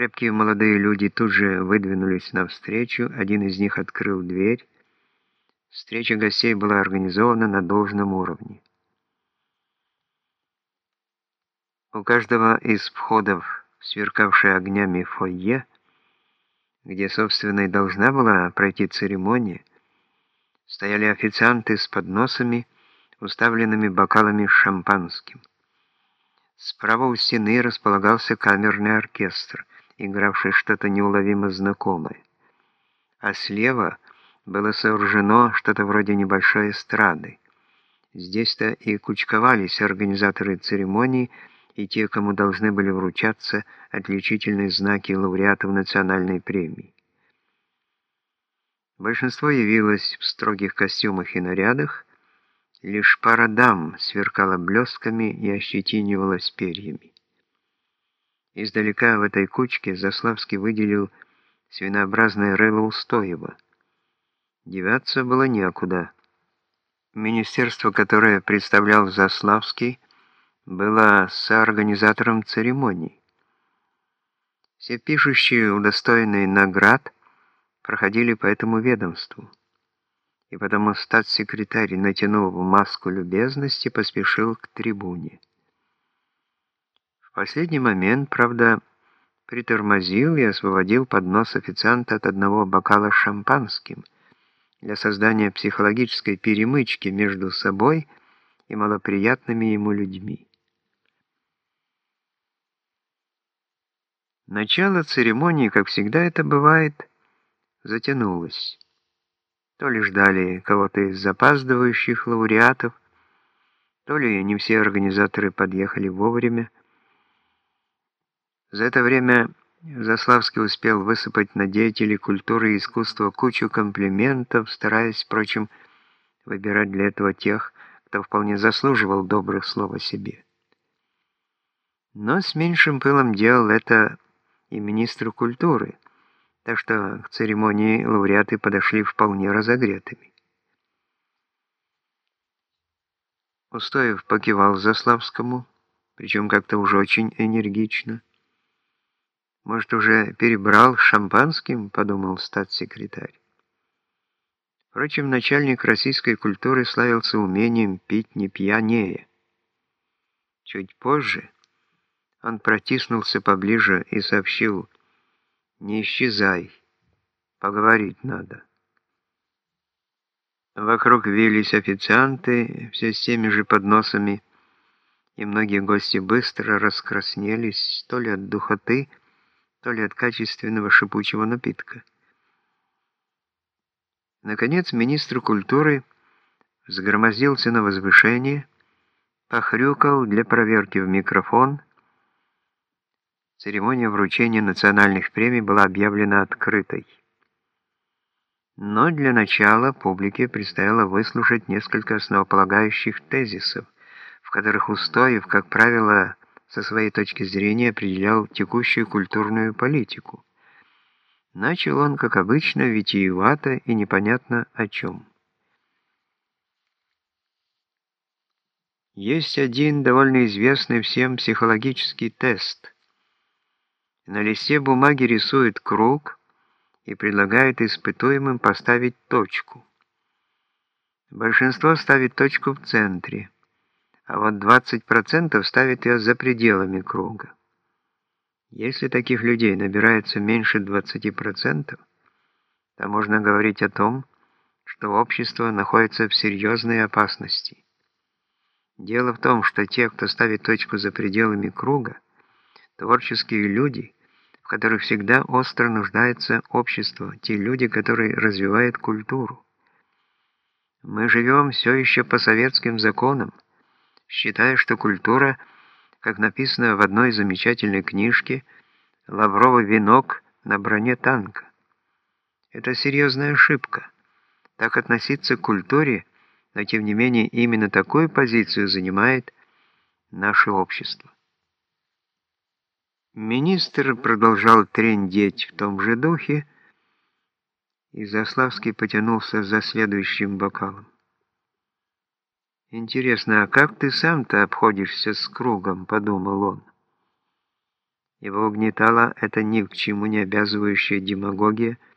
Крепкие молодые люди тут же выдвинулись навстречу, один из них открыл дверь. Встреча гостей была организована на должном уровне. У каждого из входов, сверкавшей огнями фойе, где, собственно, и должна была пройти церемония, стояли официанты с подносами, уставленными бокалами с шампанским. Справа у стены располагался камерный оркестр, игравший что-то неуловимо знакомое. А слева было сооружено что-то вроде небольшой эстрады. Здесь-то и кучковались организаторы церемонии, и те, кому должны были вручаться отличительные знаки лауреатов национальной премии. Большинство явилось в строгих костюмах и нарядах, лишь пара дам сверкала блестками и ощетинивалась перьями. Издалека в этой кучке Заславский выделил свинообразное рыло Устоева. Деваться было некуда. Министерство, которое представлял Заславский, была соорганизатором церемоний. Все пишущие, удостоенные наград, проходили по этому ведомству. И потому статс-секретарь, натянув маску любезности, поспешил к трибуне. Последний момент, правда, притормозил и освободил поднос официанта от одного бокала шампанским для создания психологической перемычки между собой и малоприятными ему людьми. Начало церемонии, как всегда это бывает, затянулось. То ли ждали кого-то из запаздывающих лауреатов, то ли не все организаторы подъехали вовремя. За это время Заславский успел высыпать на деятелей культуры и искусства кучу комплиментов, стараясь, впрочем, выбирать для этого тех, кто вполне заслуживал добрых слов о себе. Но с меньшим пылом делал это и министру культуры, так что к церемонии лауреаты подошли вполне разогретыми. Устоев покивал Заславскому, причем как-то уже очень энергично. «Может, уже перебрал шампанским?» — подумал статс-секретарь. Впрочем, начальник российской культуры славился умением пить не пьянее. Чуть позже... Он протиснулся поближе и сообщил, «Не исчезай, поговорить надо». Вокруг вились официанты, все с теми же подносами, и многие гости быстро раскраснелись, то ли от духоты, от качественного шипучего напитка. Наконец министр культуры сгромоздился на возвышение, похрюкал для проверки в микрофон Церемония вручения национальных премий была объявлена открытой. Но для начала публике предстояло выслушать несколько основополагающих тезисов, в которых Устоев, как правило, со своей точки зрения определял текущую культурную политику. Начал он, как обычно, витиевато и непонятно о чем. Есть один довольно известный всем психологический тест – на листе бумаги рисует круг и предлагает испытуемым поставить точку. Большинство ставит точку в центре, а вот 20% ставит ее за пределами круга. Если таких людей набирается меньше 20%, то можно говорить о том, что общество находится в серьезной опасности. Дело в том, что те, кто ставит точку за пределами круга, творческие люди – которых всегда остро нуждается общество, те люди, которые развивают культуру. Мы живем все еще по советским законам, считая, что культура, как написано в одной замечательной книжке, «Лавровый венок на броне танка». Это серьезная ошибка. Так относиться к культуре, но тем не менее именно такую позицию занимает наше общество. Министр продолжал трендеть в том же духе, и Заславский потянулся за следующим бокалом. «Интересно, а как ты сам-то обходишься с кругом?» — подумал он. Его угнетала эта ни к чему не обязывающая демагогия –